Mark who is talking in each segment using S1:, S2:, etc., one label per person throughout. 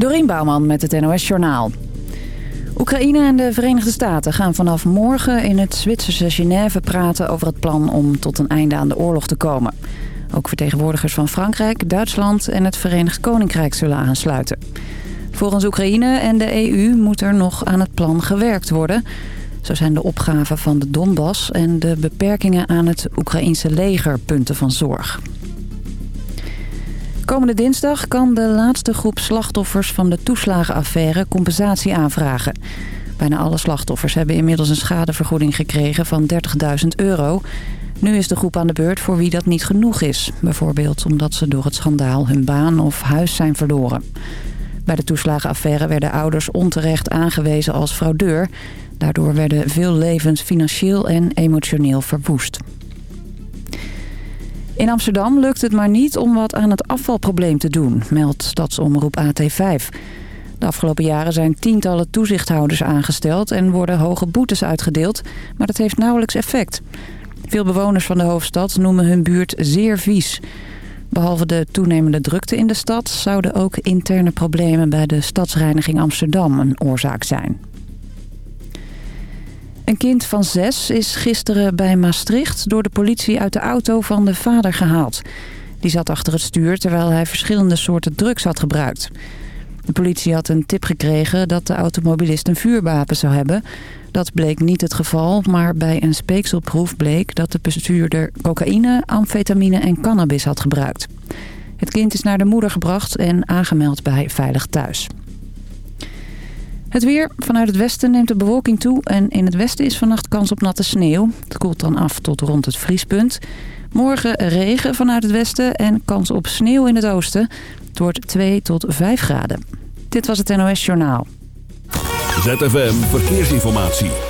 S1: Dorien Bouwman met het NOS Journaal. Oekraïne en de Verenigde Staten gaan vanaf morgen in het Zwitserse Genève praten over het plan om tot een einde aan de oorlog te komen. Ook vertegenwoordigers van Frankrijk, Duitsland en het Verenigd Koninkrijk zullen aansluiten. Volgens Oekraïne en de EU moet er nog aan het plan gewerkt worden. Zo zijn de opgaven van de Donbass en de beperkingen aan het Oekraïense leger punten van zorg. Komende dinsdag kan de laatste groep slachtoffers van de toeslagenaffaire compensatie aanvragen. Bijna alle slachtoffers hebben inmiddels een schadevergoeding gekregen van 30.000 euro. Nu is de groep aan de beurt voor wie dat niet genoeg is. Bijvoorbeeld omdat ze door het schandaal hun baan of huis zijn verloren. Bij de toeslagenaffaire werden ouders onterecht aangewezen als fraudeur. Daardoor werden veel levens financieel en emotioneel verwoest. In Amsterdam lukt het maar niet om wat aan het afvalprobleem te doen, meldt Stadsomroep AT5. De afgelopen jaren zijn tientallen toezichthouders aangesteld en worden hoge boetes uitgedeeld, maar dat heeft nauwelijks effect. Veel bewoners van de hoofdstad noemen hun buurt zeer vies. Behalve de toenemende drukte in de stad zouden ook interne problemen bij de stadsreiniging Amsterdam een oorzaak zijn. Een kind van zes is gisteren bij Maastricht door de politie uit de auto van de vader gehaald. Die zat achter het stuur terwijl hij verschillende soorten drugs had gebruikt. De politie had een tip gekregen dat de automobilist een vuurwapen zou hebben. Dat bleek niet het geval, maar bij een speekselproef bleek dat de bestuurder cocaïne, amfetamine en cannabis had gebruikt. Het kind is naar de moeder gebracht en aangemeld bij Veilig Thuis. Het weer. Vanuit het westen neemt de bewolking toe en in het westen is vannacht kans op natte sneeuw. Het koelt dan af tot rond het vriespunt. Morgen regen vanuit het westen en kans op sneeuw in het oosten. Het wordt 2 tot 5 graden. Dit was het NOS Journaal.
S2: ZFM Verkeersinformatie.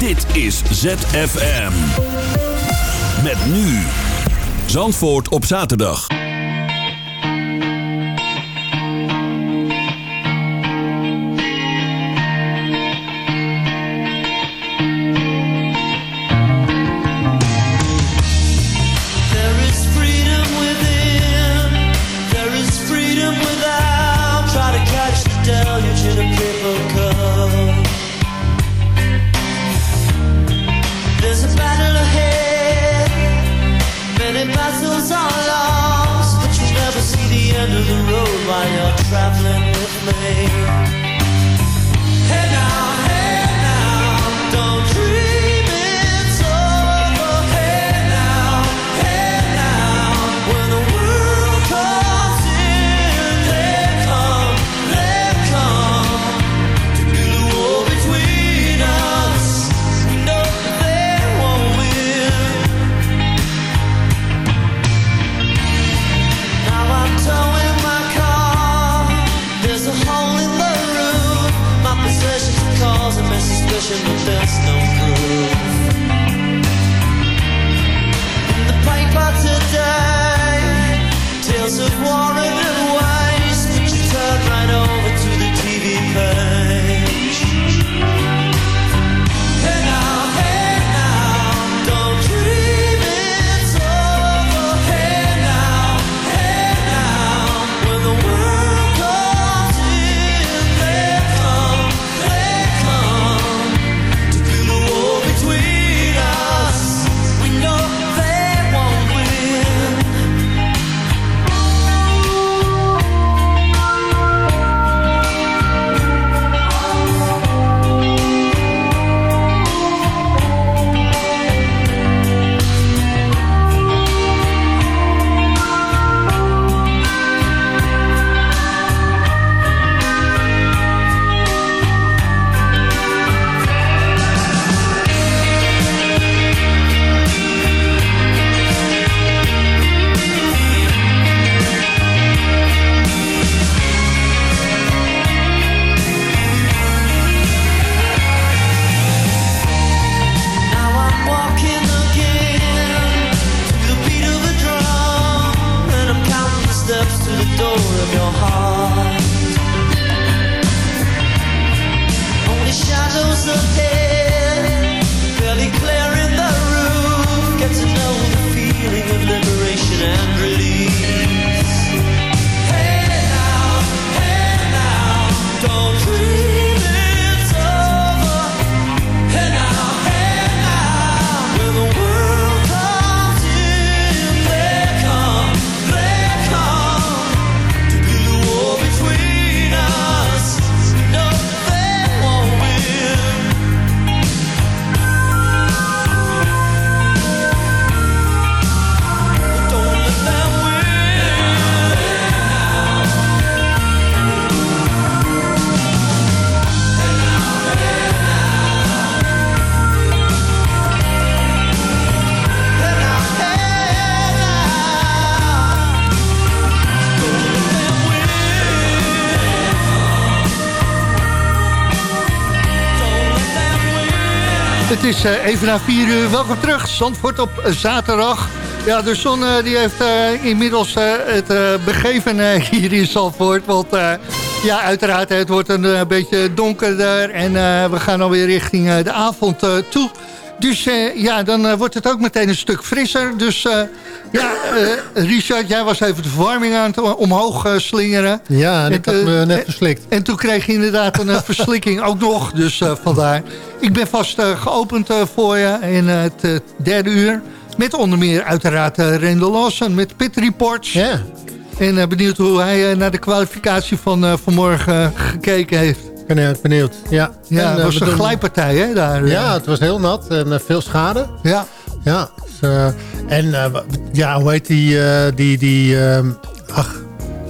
S2: Dit is ZFM. Met nu. Zandvoort op zaterdag.
S3: made eh, even na 4 uur. Welkom terug, Zandvoort op eh, zaterdag. Ja, de zon eh, die heeft inmiddels het begeven hier in Zandvoort. Want ja, uiteraard, het wordt een beetje donkerder. En we gaan alweer richting de avond toe. Dus eh, ja, dan eh, wordt het ook meteen een stuk frisser. Dus eh, ja, Richard, jij was even de verwarming aan het omhoog slingeren.
S4: Ja, en ik had me net verslikt.
S3: En toen kreeg je inderdaad een verslikking ook nog. Dus vandaar. Ik ben vast geopend voor je in het derde uur. Met onder meer uiteraard uh, Randall Lawson met Pit Reports.
S4: Ja,
S3: En benieuwd hoe hij naar de kwalificatie van vanmorgen gekeken heeft.
S4: Ik ben erg benieuwd. Ja,
S3: Ja,
S4: En,
S3: het
S4: eh,
S3: was een
S4: doen-
S3: glijpartij hè, daar. eh.
S4: Ja, het was heel nat en eh, veel schade.
S3: ja.
S4: Ja, dus, en ja, hoe heet die, die, die, ehm, ach.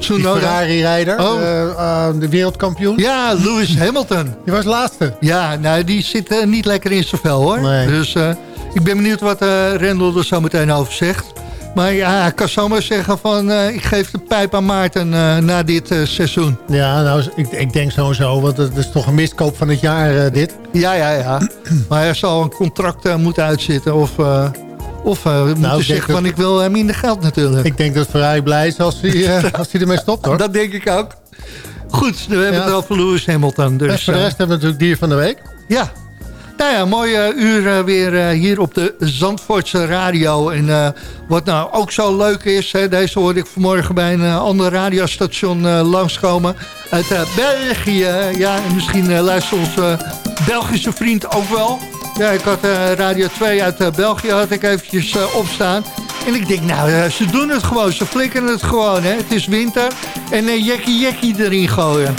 S4: Ferrari-rijder,
S3: Oh.
S4: de wereldkampioen.
S3: Ja, Lewis Hamilton.
S4: Die was laatste.
S3: Ja, nou, die zit niet lekker in zijn vel, hoor.
S4: Nee.
S3: Dus ik ben benieuwd wat Rendel er zo meteen over zegt. Maar ja, ik kan zomaar zeggen van... eh, ik geef de pijp aan Maarten eh, na dit eh, seizoen.
S4: Ja, nou, ik, ik denk sowieso, want het is toch een miskoop van het jaar, dit.
S3: Ja, ja, ja. maar hij zal een contract moeten uitzitten. Of, of moeten
S4: denk
S3: zeggen
S4: dat-
S3: van ik wil hem minder geld natuurlijk.
S4: Ik denk dat Ferrari blij is als hij, als hij ermee stopt, hoor.
S3: Dat denk ik ook. Goed, we hebben
S4: Ja.
S3: het over Lewis Hamilton.
S4: En
S3: Dus,
S4: voor de rest hebben we natuurlijk dier van de week.
S3: Ja. Nou ja, mooi eh, uur eh, weer eh, hier op de Zandvoortse radio. En wat nou ook zo leuk is... Hè, deze hoorde ik vanmorgen bij een ander radiostation langskomen. Uit België. Ja, en misschien luistert onze Belgische vriend ook wel. Ja, ik had Radio 2 uit België had ik eventjes opstaan. En ik denk, nou, ze doen het gewoon. Ze flikken het gewoon, hè. Het is winter. En eh jekkie jekkie erin gooien.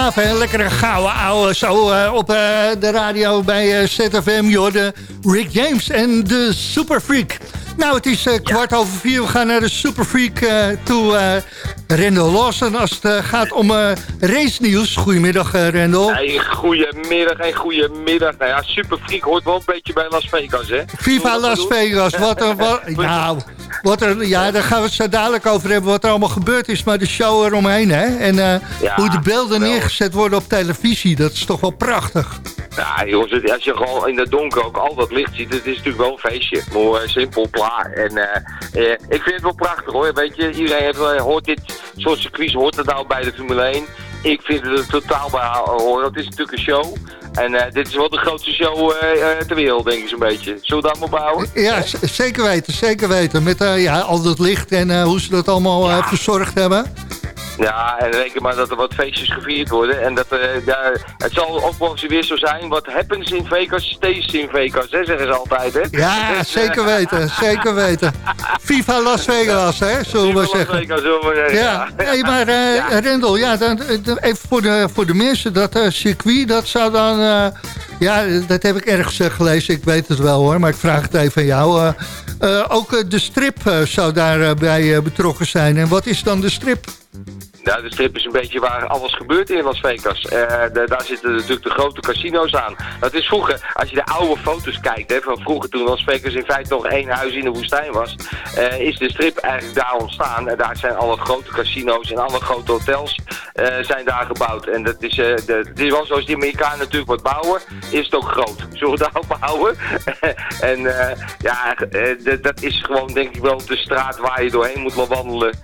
S3: Gaaf, hè? Lekkere gouden ouwe zo eh, op eh, de radio bij eh, ZFM. Je hoorde Rick James en de Super Freak. Nou, het is kwart over vier. We gaan naar de Super Freak eh, toe. Rendel Lawson als het gaat om race nieuws. Goedemiddag, Rendel.
S5: Hey, goedemiddag en goedemiddag. Nou ja, Super Freak hoort wel een beetje bij Las Vegas, hè? Dat
S3: Las? Vegas. Wat er, wat, nou, wat er, ja, daar gaan we het zo dadelijk over hebben. Wat er allemaal gebeurd is, maar de show eromheen. Hè? En eh,
S5: Ja,
S3: hoe de beelden neergezet worden op televisie. Dat is toch wel prachtig.
S5: Ja, jongens, als je gewoon in het donker ook al dat licht ziet, het is natuurlijk wel een feestje. Maar eh, simpel, klaar. En eh, ik vind het wel prachtig hoor. Weet je, iedereen heeft, hoort dit soort circuits, hoort het nou bij de Formule 1. Ik vind het er totaal bij horen. Het is natuurlijk een show. En eh, dit is wel de grootste show eh, eh, ter wereld, denk ik zo'n beetje. Zullen we dat maar bouwen?
S3: Ja, zeker weten, zeker weten. Met ja, al dat licht en hoe ze dat allemaal verzorgd hebben.
S5: Ja, en reken maar dat er wat feestjes gevierd worden. En dat, eh, ja, het zal ook wel eens weer zo zijn. Wat happens in Vegas, stays in Vegas, hè, zeggen ze altijd, hè?
S3: Ja,
S5: Dus, eh,
S3: zeker weten, zeker weten. Viva Las Vegas, hè, zullen we
S5: Las
S3: zeggen.
S5: Vegas, zullen we zeggen,
S3: Ja, nee, maar eh
S5: Ja.
S3: Rendel, ja, dan, even voor de, voor de mensen, dat eh, circuit, dat zou dan... eh, ja, dat heb ik ergens eh, gelezen, ik weet het wel hoor, maar ik vraag het even aan jou. eh, eh, ook eh, de strip eh, zou daarbij bij betrokken zijn. En wat is dan de strip?
S5: Nou, de strip is een beetje waar alles gebeurt in Las Vegas. Eh, daar zitten natuurlijk de grote casino's aan. Dat is vroeger, als je de oude foto's kijkt, hè, van vroeger toen Las Vegas in feite nog één huis in de woestijn was, eh, is de strip eigenlijk daar ontstaan. En daar zijn alle grote casino's en alle grote hotels eh, zijn daar gebouwd. En dat is, de, het is wel zoals die Amerikanen natuurlijk wat bouwen, is het ook groot. Zullen we daarop houden? en ja, dat is gewoon denk ik wel de straat waar je doorheen moet wandelen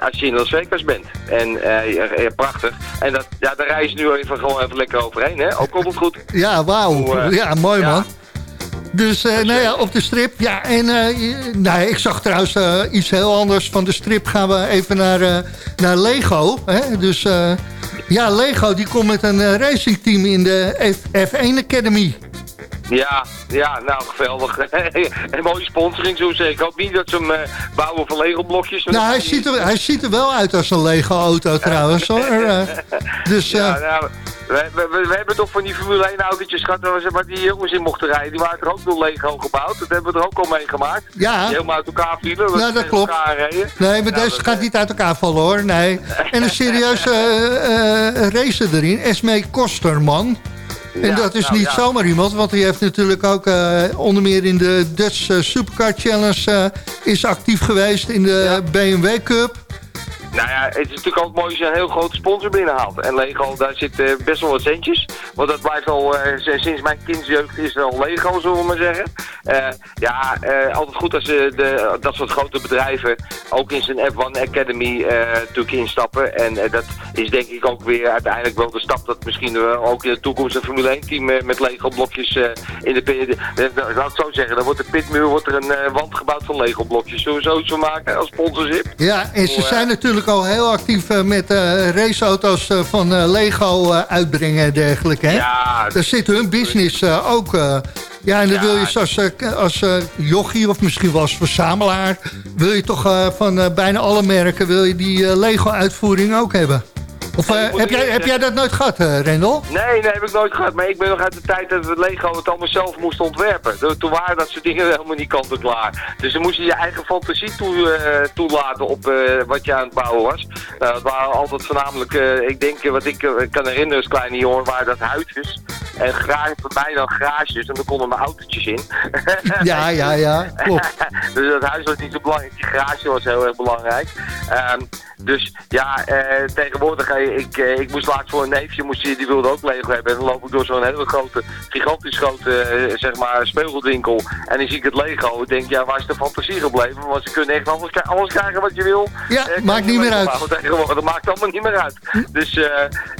S5: als je in Las Vegas bent. En eh, prachtig. En dat, ja, daar ze nu even gewoon even lekker overheen, hè? Ook komt het goed.
S3: Ja, wauw.
S5: Eh,
S3: ja, mooi
S5: ja.
S3: man. Dus eh, nou ja, op de strip. Ja, en eh, nou, ik zag trouwens eh, iets heel anders. Van de strip gaan we even naar, eh, naar Lego. Hè? Dus eh, ja, Lego die komt met een eh, racingteam in de F- F1 Academy.
S5: Ja, ja, nou geweldig. en mooie sponsoring, zo zeg ik. hoop niet dat ze hem eh, bouwen van Lego-blokjes.
S3: Nou, hij ziet, er, hij ziet er wel uit als een Lego-auto trouwens. Hoor. Eh, dus
S5: Ja,
S3: eh,
S5: nou, we, we, we- we hebben toch van die Formule 1 autootjes gehad waar, die jongens in mochten rijden. Die waren er ook door Lego gebouwd. Dat hebben we er ook al meegemaakt.
S3: ja,
S5: Die helemaal uit elkaar vielen.
S3: Ja, dat klopt. nee, maar
S5: Nou,
S3: deze
S5: dat,
S3: gaat niet uit elkaar vallen hoor. Nee. En een serieuze racer erin. Esmee Kosterman. En
S5: Ja,
S3: dat is
S5: nou,
S3: niet
S5: ja.
S3: zomaar iemand, want hij heeft natuurlijk ook eh, onder meer in de Dutch eh, Supercar Challenge eh, is actief geweest in de BMW Cup.
S5: Nou ja, het is natuurlijk altijd mooi als je een heel grote sponsor binnenhaalt. En Lego, daar zit eh, best wel wat centjes. Want dat blijft al, eh, sinds mijn kindsjeugd is er al Lego, zullen we maar zeggen. Eh, ja, eh, altijd goed als de, dat soort grote bedrijven ook in zijn F1 Academy natuurlijk instappen. En dat is denk ik ook weer uiteindelijk wel de stap dat misschien ook in de toekomst een Formule 1 team met Lego blokjes in de pit. eh, nou, laat ik zo zeggen, dan wordt de pitmuur wordt er een wand gebouwd van Lego blokjes. Zullen we zoiets van maken als sponsorship?
S3: Ja, en ze zijn natuurlijk al heel actief eh, met eh, raceauto's eh, van Lego uitbrengen en dergelijke. Hè?
S5: Ja,
S3: Daar zit hun business ook. ja, en dan
S5: Ja.
S3: wil je als, als jochie of misschien wel als verzamelaar... wil je toch van bijna alle merken wil je die Lego-uitvoering ook hebben. Of eh, heb, jij, heb jij dat nooit gehad, eh, Rendel?
S5: Nee, nee, heb ik nooit gehad. Maar ik ben nog uit de tijd dat we Lego het allemaal zelf moesten ontwerpen. Toen- Toen waren dat soort dingen helemaal niet kant en klaar. Dus dan moest je je eigen fantasie toe, eh, toelaten op wat je aan het bouwen was. Dat waren altijd voornamelijk, ik denk, wat ik kan herinneren als kleine jongen, waren dat huisjes. En graag, voor mij dan garages. En dan konden mijn autootjes in.
S3: Ja, ja, ja, klopt.
S5: dus dat huis was niet zo belangrijk. Die garage was heel erg belangrijk. Ehm, dus ja, tegenwoordig, ik, eh, ik moest laatst voor een neefje, moest, die die wilde ook Lego hebben. En dan loop ik door zo'n hele grote, gigantisch grote, eh, zeg maar, speelgoedwinkel. En dan zie ik het Lego. Ik denk, ja, waar is de fantasie gebleven? Want ze kunnen echt alles, alles krijgen wat je wil.
S3: Ja,
S5: Eh,
S3: maakt niet meer uit.
S5: Tegenwoordig. Dat maakt allemaal niet meer uit. Dus,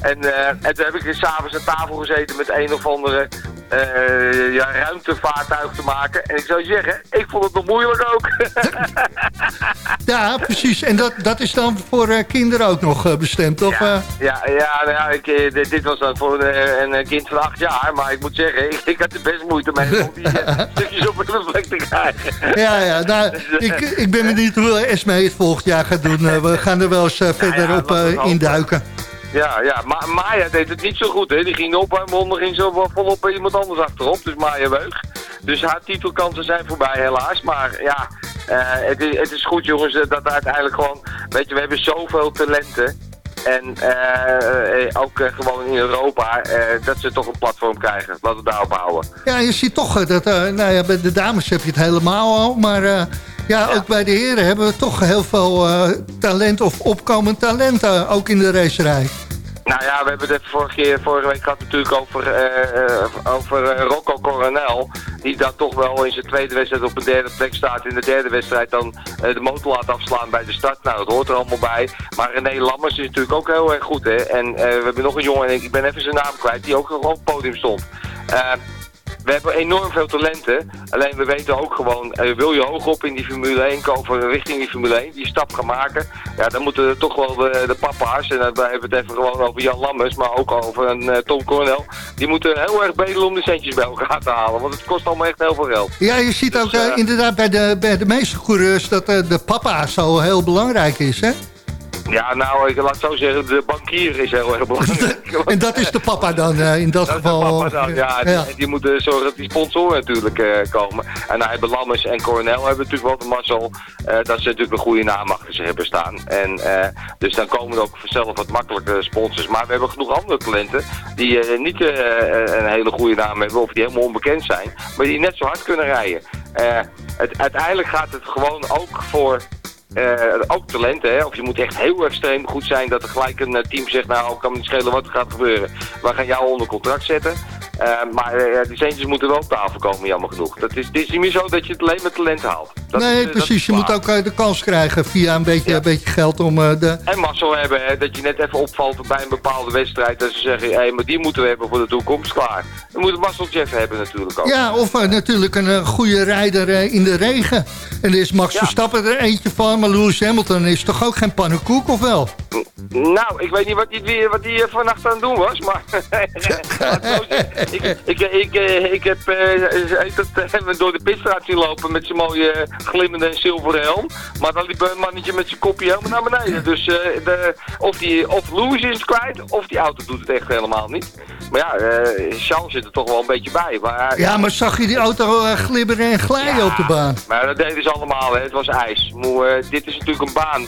S5: en, eh, en toen heb ik s'avonds aan tafel gezeten met een of andere eh, ja, ruimtevaartuig te maken. En ik zou zeggen, ik vond het nog moeilijk ook.
S3: Ja, precies. En dat, dat is dan voor eh, kinderen ook nog eh, bestemd, of?
S5: ja, ja, ja, nou ja ik, dit, dit was dan voor een, kind van acht jaar. Maar ik moet zeggen, ik, ik had er best moeite mee om die stukjes op een plek te krijgen.
S3: Ja, ja. Nou, ik, ik ben benieuwd hoe Esme het volgend jaar gaat doen. We gaan er wel eens verder
S5: ja,
S3: op induiken.
S5: Ja, ja, maar Maya deed het niet zo goed, hè. Die ging op haar monden, ging zo volop bij iemand anders achterop. Dus Maya Weug. Dus haar titelkansen zijn voorbij helaas. Maar ja, eh, het, is, het is goed jongens eh, dat uiteindelijk gewoon... Weet je, we hebben zoveel talenten. En eh, ook gewoon in Europa, dat ze toch een platform krijgen. Laten we daarop houden.
S3: Ja, je ziet toch dat, nou ja, bij de dames heb je het helemaal al. Maar ja, ook bij de heren hebben we toch heel veel eh, talent of opkomend talent eh, ook in de racerij.
S5: Nou ja, we hebben het vorige, keer, vorige week gehad natuurlijk over, eh, over Rocco Coronel. Die dan toch wel in zijn tweede wedstrijd op een derde plek staat. In de derde wedstrijd dan de motor laat afslaan bij de start. Nou, dat hoort er allemaal bij. Maar René Lammers is natuurlijk ook heel erg goed, hè. En we hebben nog een jongen, en ik ben even zijn naam kwijt, die ook nog op het podium stond. Eh, we hebben enorm veel talenten. Alleen we weten ook gewoon, eh, wil je hoog op in die Formule 1 komen, richting die Formule 1, die stap gaan maken. Ja, dan moeten toch wel de, de papa's, en dan hebben we het even gewoon over Jan Lammers, maar ook over een eh, Tom Coronel. Die moeten heel erg bedelen om de centjes bij elkaar te halen, want het kost allemaal echt heel veel geld.
S3: Ja, je ziet ook
S5: Dus,
S3: eh,
S5: eh,
S3: inderdaad bij de, bij de meeste coureurs dat eh, de papa zo heel belangrijk is. Hè?
S5: Ja, nou, ik laat het zo zeggen, de bankier is heel erg belangrijk.
S3: En dat is de papa dan eh, in dat,
S5: Dat is de
S3: geval.
S5: papa dan, ja. Die, die moeten zorgen dat die sponsoren natuurlijk eh, komen. En nou hebben Lammers en Coronel hebben natuurlijk wel de mazzel eh, dat ze natuurlijk een goede naam achter zich hebben staan. En eh, dus dan komen er ook vanzelf wat makkelijke sponsors. Maar we hebben genoeg andere talenten die eh, niet eh, een hele goede naam hebben of die helemaal onbekend zijn. Maar die net zo hard kunnen rijden. Eh, het, uiteindelijk gaat het gewoon ook voor eh, ook talenten, hè? of je moet echt heel extreem goed zijn dat er gelijk een eh, team zegt, nou kan me niet schelen wat er gaat gebeuren. We gaan jou onder contract zetten. Eh, maar eh, die centjes moeten wel op tafel komen, jammer genoeg. Dat is, het is niet meer zo dat je het alleen met talent haalt. Dat
S3: nee,
S5: is, eh,
S3: precies. Je moet ook de kans krijgen via een beetje,
S5: Ja.
S3: een beetje geld om de...
S5: En mazzel hebben, hè, dat je net even opvalt bij een bepaalde wedstrijd. Dat ze zeggen, hé, maar die moeten we hebben voor de toekomst, klaar. Dan moet mazzeltje even hebben natuurlijk ook.
S3: Ja, of natuurlijk een goede rijder in de regen. En er is Max
S5: Ja.
S3: Verstappen er eentje van, maar Lewis Hamilton is toch ook geen pannenkoek, of wel?
S5: Nou, ik weet niet wat weer- wat die vannacht aan het doen was, maar... Ik, ik, ik, eh, ik heb eh, het, eh, door de pitstraat zien lopen met zijn mooie glimmende en zilveren helm. Maar dan liep een mannetje met zijn kopje helemaal naar beneden. Dus de, of, die, of Lewis is het kwijt, of die auto doet het echt helemaal niet. Maar ja, Charles zit er toch wel een beetje bij. Maar,
S3: Ja, maar zag je die auto glibberen en glijden
S5: Ja,
S3: op de baan?
S5: Maar dat deden ze allemaal, hè. het was ijs. Moe, dit is natuurlijk een baan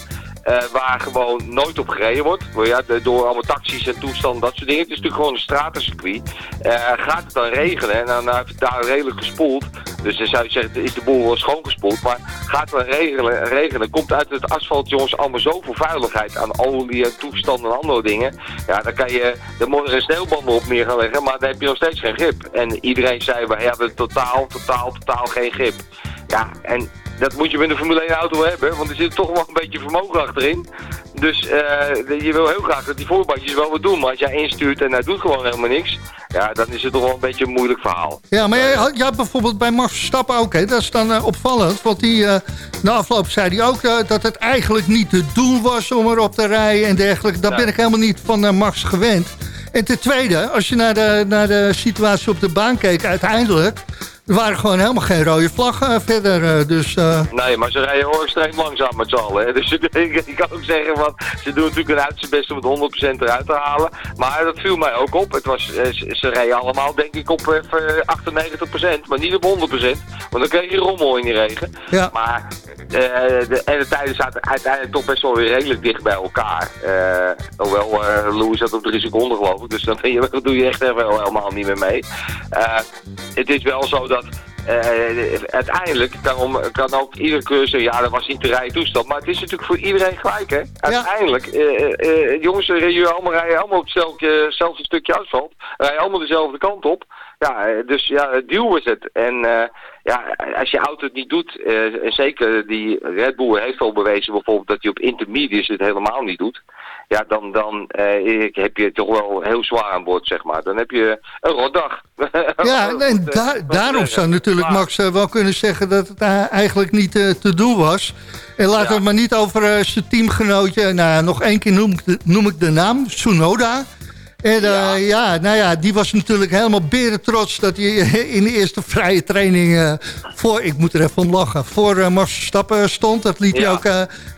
S5: waar gewoon nooit op gereden wordt. De- door allemaal taxis en toestanden, dat soort dingen. Het is natuurlijk gewoon een stratencircuit. Eh, gaat het dan regenen en dan heeft het daar redelijk gespoeld. Dus dan zou je zeggen, is de boel wel schoongespoeld. Maar gaat het dan regenen, regenen komt uit het asfalt, jongens, allemaal zoveel vuiligheid aan olie en toestanden en andere dingen. Ja, dan kan je de morgen sneeuwbanden op neer gaan leggen, maar dan heb je nog steeds geen grip. En iedereen zei, we hebben totaal, totaal, totaal geen grip. Ja, en dat moet je met een Formule 1 auto hebben, want er zit toch wel een beetje vermogen achterin. Dus eh, je wil heel graag dat die voorbandjes wel wat doen. Maar als jij instuurt en hij doet gewoon helemaal niks, ja, dan is het toch wel een beetje een moeilijk verhaal.
S3: Ja, maar jij had, bijvoorbeeld bij Max Verstappen ook, hè? dat is dan eh, opvallend. Want die, eh, na afloop zei hij ook dat het eigenlijk niet te doen was om erop te rijden en dergelijke. Dat ben ik helemaal niet van Max gewend. En ten tweede, als je naar de, naar de situatie op de baan keek, uiteindelijk... Er waren gewoon helemaal geen rode vlaggen eh, verder. eh, dus eh,
S5: Nee, maar ze rijden heel extreem langzaam met z'n allen. hè. Dus ik, kan ook zeggen, van, ze doen natuurlijk een uiterste best om het 100% eruit te halen. Maar dat viel mij ook op. Het was, ze, rijden allemaal denk ik op even 98%, maar niet op 100%. Want dan kreeg je rommel in die regen.
S3: ja.
S5: Maar de, en de tijden zaten uiteindelijk toch best wel weer redelijk dicht bij elkaar. Hoewel Lewis zat op drie seconden geloof ik. Dus dan doe je echt wel helemaal niet meer mee. Het is wel zo dat eh, uiteindelijk kan, kan ook iedere zeggen, ja dat was niet de rijden toestand. Maar het is natuurlijk voor iedereen gelijk hè. Uiteindelijk, eh, eh, eh, jongens rijden allemaal, rijden allemaal op hetzelfde, hetzelfde stukje asfalt. Rijden allemaal dezelfde kant op. Ja, eh, dus ja, duw is het. En eh, ja, als je auto het niet doet, eh, en zeker die Red Bull heeft al bewezen bijvoorbeeld dat hij op intermediates het helemaal niet doet. Ja, dan, dan heb je toch wel heel zwaar aan boord, zeg maar. Dan heb je een rotdag.
S3: Ja, en da- daarom zou natuurlijk Max wel kunnen zeggen dat het eigenlijk niet te doen was. En laten we
S5: Ja.
S3: het maar niet over zijn teamgenootje. Nou, nog één keer noem noem ik de naam, Tsunoda. En eh, ja.
S5: Ja.
S3: nou ja, die was natuurlijk helemaal beren trots dat hij eh, in de eerste vrije training eh, voor, ik moet er even om lachen, voor eh, Max Verstappen stond. Dat liet hij ook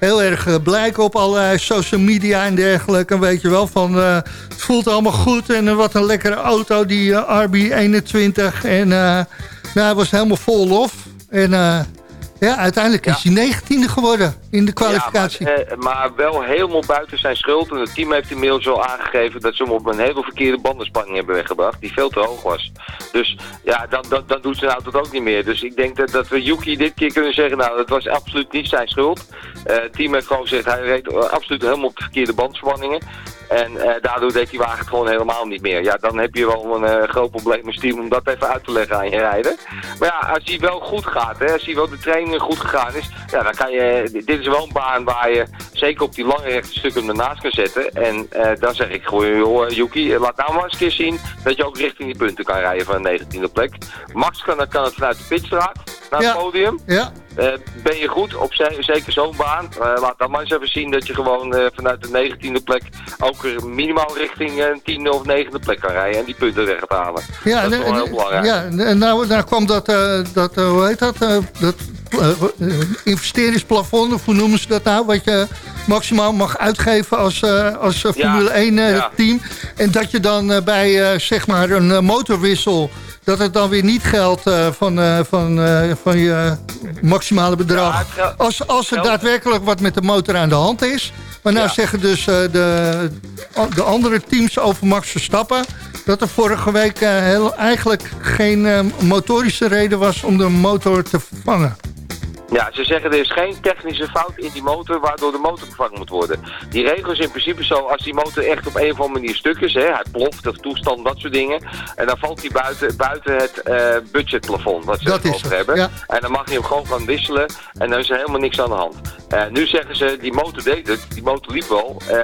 S3: heel erg blijken op allerlei social media en dergelijke. Weet je wel, van het voelt allemaal goed en wat een lekkere auto, die eh, RB21. En nou, hij was helemaal vol lof. En ja, uiteindelijk is hij negentiende geworden in de kwalificatie.
S5: Maar, eh, maar wel helemaal buiten zijn schuld. En het team heeft inmiddels al aangegeven dat ze hem op een hele verkeerde bandenspanning hebben weggebracht. Die veel te hoog was. Dus ja, dan, dan, dan doet zijn auto het ook niet meer. Dus ik denk dat, dat we Yuki dit keer kunnen zeggen, nou, dat was absoluut niet zijn schuld. Eh, het team heeft gewoon gezegd, hij reed absoluut helemaal op de verkeerde bandspanningen. En eh, daardoor deed die wagen gewoon helemaal niet meer. Ja, dan heb je wel een eh, groot probleem met team om dat even uit te leggen aan je rijder. Maar ja, als die wel goed gaat, hè, als die wel de training goed gegaan is, ja, dan kan je, dit is wel een baan waar je zeker op die lange rechte stukken ernaast kan zetten. En eh, dan zeg ik gewoon, joh, Yuki, laat nou maar eens een keer zien dat je ook richting die punten kan rijden van een 19e plek. Max kan, kan het vanuit de pitstraat naar het podium.
S3: Ja,
S5: Eh, ben je goed op ze- zeker zo'n baan? Eh, laat dan maar eens even zien dat je gewoon eh, vanuit de 19e plek ook minimaal richting een 10e of 9e plek kan rijden en die punten weg halen.
S3: Ja,
S5: dat is wel heel belangrijk.
S3: Ja, en nou, daar kwam dat, dat hoe heet dat, dat investeringsplafond, of hoe noemen ze dat nou, wat je maximaal mag uitgeven als, eh, als eh, Formule 1 eh, team. En dat je dan bij zeg maar een motorwissel, dat het dan weer niet geldt van, van, van je maximale bedrag. Als, als er daadwerkelijk wat met de motor aan de hand is. Maar nou
S5: Ja.
S3: zeggen dus de, de andere teams over Max Verstappen... dat er vorige week heel, eigenlijk geen motorische reden was om de motor te vervangen.
S5: Ja, ze zeggen er is geen technische fout in die motor waardoor de motor vervangen moet worden. Die regel is in principe zo, als die motor echt op een of andere manier stuk is, hè, hij ploft of toestand, dat soort dingen. En dan valt hij buiten, buiten het eh, budgetplafond, wat ze
S3: Dat
S5: over
S3: het,
S5: hebben.
S3: ja.
S5: En dan mag je hem gewoon gaan wisselen en dan is er helemaal niks aan de hand. Eh, nu zeggen ze, die motor deed het, die motor liep wel. eh,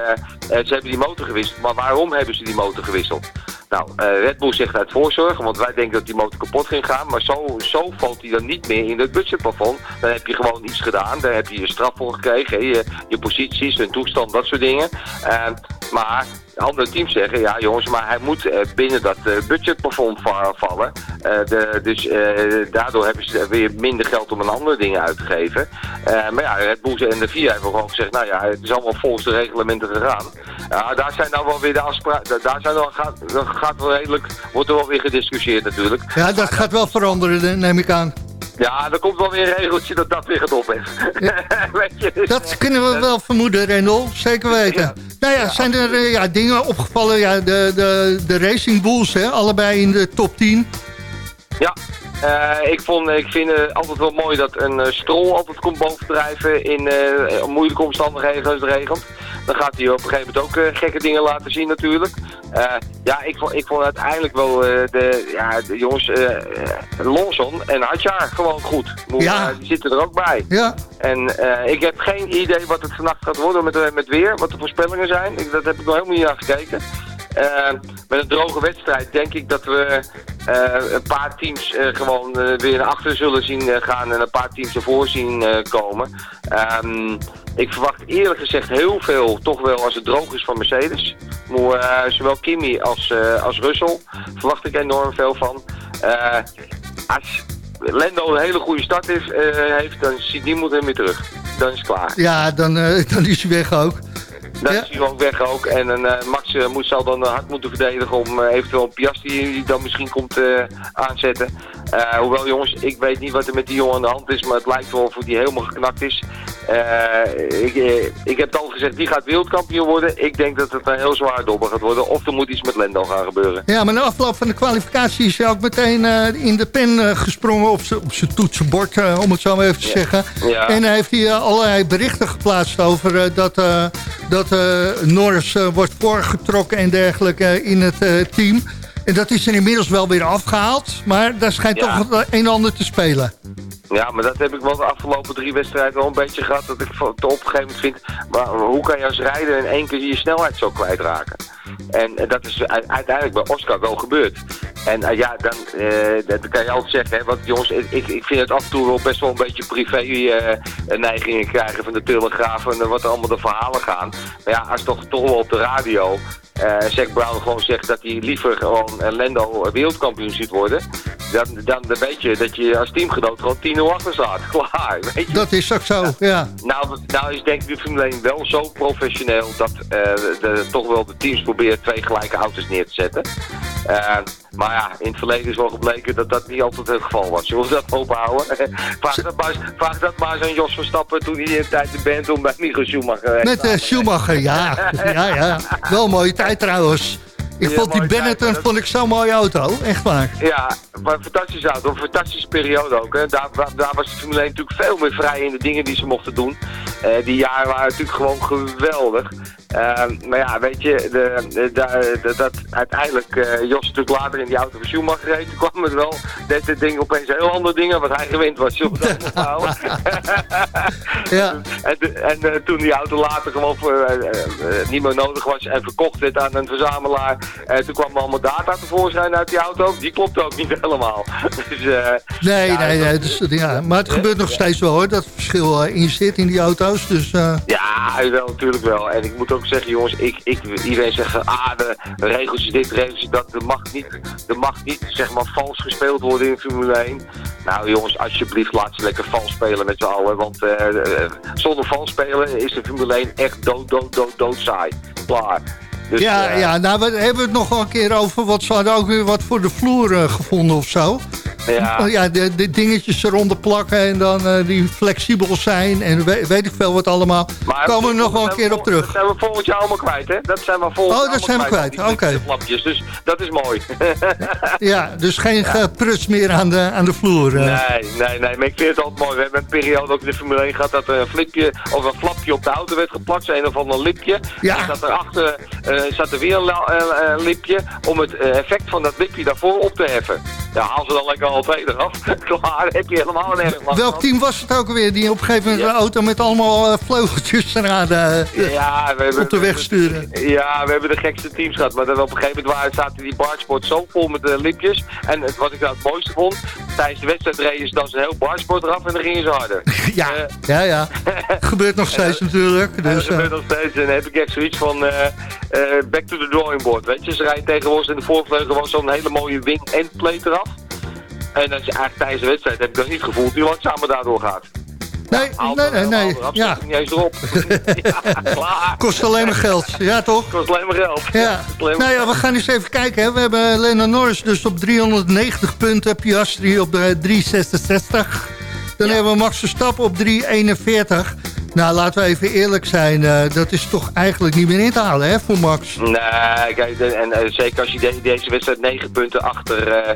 S5: ze hebben die motor gewisseld, maar waarom hebben ze die motor gewisseld? Nou, eh, Red Bull zegt uit voorzorg, want wij denken dat die motor kapot ging gaan. Maar zo, zo valt hij dan niet meer in het budgetplafond. Dan heb je gewoon iets gedaan. Daar heb je je straf voor gekregen. Je, je posities, een toestand, dat soort dingen. Eh, maar andere teams zeggen, ja jongens, maar hij moet eh, binnen dat eh, budgetplafond va- vallen. Eh, de, dus daardoor hebben ze weer minder geld om een andere dingen uit te geven. Maar ja, Red Bull en de VIA hebben gewoon gezegd, nou ja, het is allemaal volgens de reglementen gegaan. Ja, daar zijn nou wel weer de afspraken, daar zijn wel, gaat, gaat wel redelijk, wordt er wel weer gediscussieerd natuurlijk.
S3: Ja, dat gaat wel veranderen, neem ik aan.
S5: Ja, er komt wel weer een regeltje dat dat weer gaat opheffen. Je, dus,
S3: Dat kunnen we wel vermoeden, Rendel. Zeker weten. Nou ja, zijn er eh, ja, dingen opgevallen? Ja, de, de, de Racing Bulls, hè, allebei in de top 10.
S5: Ja, eh, ik, vond, ik vind het altijd wel mooi dat een eh, strol altijd komt bovendrijven in moeilijke omstandigheden als het regent. Dan gaat hij op een gegeven moment ook eh, gekke dingen laten zien natuurlijk. Eh, ja, ik vond, ik vond uiteindelijk wel eh, de, ja, de jongens Lawson en Hadjar gewoon goed. Moet-
S3: Ja.
S5: die zitten er ook bij.
S3: Ja,
S5: En ik heb geen idee wat het vannacht gaat worden met, met weer, wat de voorspellingen zijn. Ik, dat heb ik nog helemaal niet naar gekeken. Met een droge wedstrijd denk ik dat we een paar teams gewoon weer naar achter zullen zien gaan en een paar teams ervoor zien komen. Ehm, ik verwacht eerlijk gezegd heel veel, toch wel als het droog is van Mercedes. Maar, eh, zowel Kimi als, eh, als Russell verwacht ik enorm veel van. Eh, als Lendo een hele goede start heeft, heeft dan zit niemand hem weer terug. Dan is het klaar.
S3: ja dan, dan is hij weg ook. Ja.
S5: is hij gewoon weg ook. En een, eh, Max eh, moet, zal dan hard moeten verdedigen om eh, eventueel een Piastri die dan misschien komt eh, aanzetten. Eh, hoewel jongens, ik weet niet wat er met die jongen aan de hand is, maar het lijkt wel of hij helemaal geknakt is. Eh, ik, eh, ik heb het al gezegd, die gaat wereldkampioen worden. Ik denk dat het een heel zwaar dobber gaat worden. Of er moet iets met Lendo gaan gebeuren.
S3: Ja, maar na afloop van de kwalificatie is hij ook meteen eh, in de pen eh, gesprongen op zijn op zijn toetsenbord, eh, om het zo maar even te
S5: Ja.
S3: zeggen.
S5: Ja.
S3: En hij heeft hier allerlei berichten geplaatst over eh, dat, eh, dat eh, Norris eh, wordt voorgetrokken en dergelijke eh, in het team. En dat is er inmiddels wel weer afgehaald, maar daar schijnt
S5: Ja.
S3: toch een en ander te spelen.
S5: Ja, maar dat heb ik wel de afgelopen drie wedstrijden wel een beetje gehad. Dat ik van- op een gegeven moment vind, maar hoe kan je als rijder in één keer je snelheid zo kwijtraken? En dat is uiteindelijk bij Oscar wel gebeurd. En eh, ja, dan, eh, dat kan je altijd zeggen, hè, want jongens, ik, ik vind het af en toe wel best wel een beetje privé eh, neigingen krijgen van de Telegraaf en wat er allemaal de verhalen gaan. Maar ja, als toch, toch wel op de radio Zack Brown gewoon zegt dat hij liever gewoon Lando wereldkampioen ziet worden, dan, dan, weet je dat je als teamgenoot gewoon 10-0 achter staat. Klaar, weet je.
S3: Dat is ook zo, ja.
S5: Nou, nou is denk ik de Formule 1 wel zo professioneel dat de, toch wel de teams proberen twee gelijke auto's neer te zetten. Eh, maar ja, in het verleden is wel gebleken dat dat niet altijd het geval was. Zullen we dat ophouden? vraag, dat maar, vraag dat maar eens aan Jos Verstappen toen hij in tijd de band om bij Michael Schumacher eh,
S3: Met eh, Schumacher, ja. ja, ja. Wel mooie tijd trouwens. Ik
S5: Ja,
S3: vond die Benetton
S5: dat-
S3: vond ik zo'n mooie auto, echt waar.
S5: Ja, maar een fantastische auto, een fantastische periode ook. Hè. Daar, daar, daar was de Formule 1 natuurlijk veel meer vrij in de dingen die ze mochten doen. Eh, die jaren waren natuurlijk gewoon geweldig. Eh, maar ja, weet je, de, de, de- de- dat uiteindelijk eh, Jos natuurlijk later in die auto van Schumacher reed. Kwam het wel, deed dit ding opeens heel andere dingen, wat hij gewend was. Zullen we dat ophouden?
S3: Ja.
S5: En, en eh, toen die auto later gewoon voor, eh, niet meer nodig was en verkocht werd aan een verzamelaar. toen kwam allemaal data tevoorschijn uit die auto. Die klopte ook niet helemaal. Dus,
S3: Nee,
S5: ja,
S3: nee,
S5: dat-
S3: nee. Dus, ja. Maar het gebeurt nog steeds wel hoor, dat er verschil in zit in die auto's. Dus
S5: Ja, wel, natuurlijk wel. En ik moet ook zeggen, jongens, ik, ik, iedereen zegt, ah, de regels dit, regels dat, er mag niet, er mag niet, zeg maar, vals gespeeld worden in Formule 1. Nou jongens, alsjeblieft, laat ze lekker vals spelen met z'n allen, want eh, eh, zonder vals spelen is de Formule 1 echt dood, dood, dood, dood saai. Klaar. Dus,
S3: ja,
S5: eh,
S3: ja, nou we hebben we het nog wel een keer over. Want ze hadden ook weer wat voor de vloer eh, gevonden of zo.
S5: Ja.
S3: Oh, ja, de, de dingetjes eronder plakken en dan eh, die flexibel zijn en weet, weet ik veel wat allemaal.
S5: Maar
S3: Komen we nog wel een
S5: dat
S3: keer op terug.
S5: Dat zijn we volgend jaar allemaal kwijt, hè? Dat zijn we volgend
S3: Oh,
S5: jaar
S3: dat zijn we kwijt. Oké.
S5: flapjes. Dus dat is mooi.
S3: Ja, dus geen gepruts meer aan de, aan de vloer.
S5: Nee, nee, nee, maar ik vind het altijd mooi. We hebben een periode ook in de Formule 1 gehad dat er een flipje of een flapje op de auto werd geplakt. Een of ander lipje.
S3: Ja.
S5: En zat erachter zat er weer een eh, eh, lipje om het eh, effect van dat lipje daarvoor op te heffen. Ja, haal ze dan lekker al twee eraf. Klaar, heb je helemaal een erg last
S3: Welk team was het ook weer die op een gegeven moment
S5: Ja.
S3: een auto met allemaal eh, vleugeltjes eraan eh,
S5: Ja, we hebben,
S3: op de weg sturen?
S5: Ja, we hebben de gekste teams gehad. Maar dan op een gegeven moment waren, zaten die barsport zo vol met eh, lipjes. En wat ik nou het mooiste vond, tijdens de wedstrijd reden ze dan zijn heel barsport eraf en dan gingen ze harder.
S3: Ja,
S5: Eh,
S3: ja, ja. Gebeurt nog steeds natuurlijk.
S5: Dat
S3: Dus, eh,
S5: gebeurt nog steeds. En dan heb ik echt zoiets van eh, eh, back to the drawing board. Weet je, ze rijden tegenwoordig in de voorvleugel gewoon zo'n hele mooie wing en plate eraf. En dat is eigenlijk tijdens de wedstrijd heb ik dat niet gevoeld hoe langzamer daardoor gaat.
S3: nee,
S5: Haal
S3: nee, nee, nee. Ja,
S5: niet eens erop. ja, klaar.
S3: kost alleen maar geld. Ja, toch?
S5: Kost alleen maar geld.
S3: Ja.
S5: Maar
S3: Nou ja, we gaan eens even kijken. Hè. We hebben Lennon Norris dus op 390 punten. Piastri op de 366. Dan hebben we Max Verstappen op 341. Nou, laten we even eerlijk zijn. eh, dat is toch eigenlijk niet meer in te halen hè, voor Max.
S5: Nee, kijk, en, eh, zeker als je de- deze wedstrijd 9 punten achter, eh,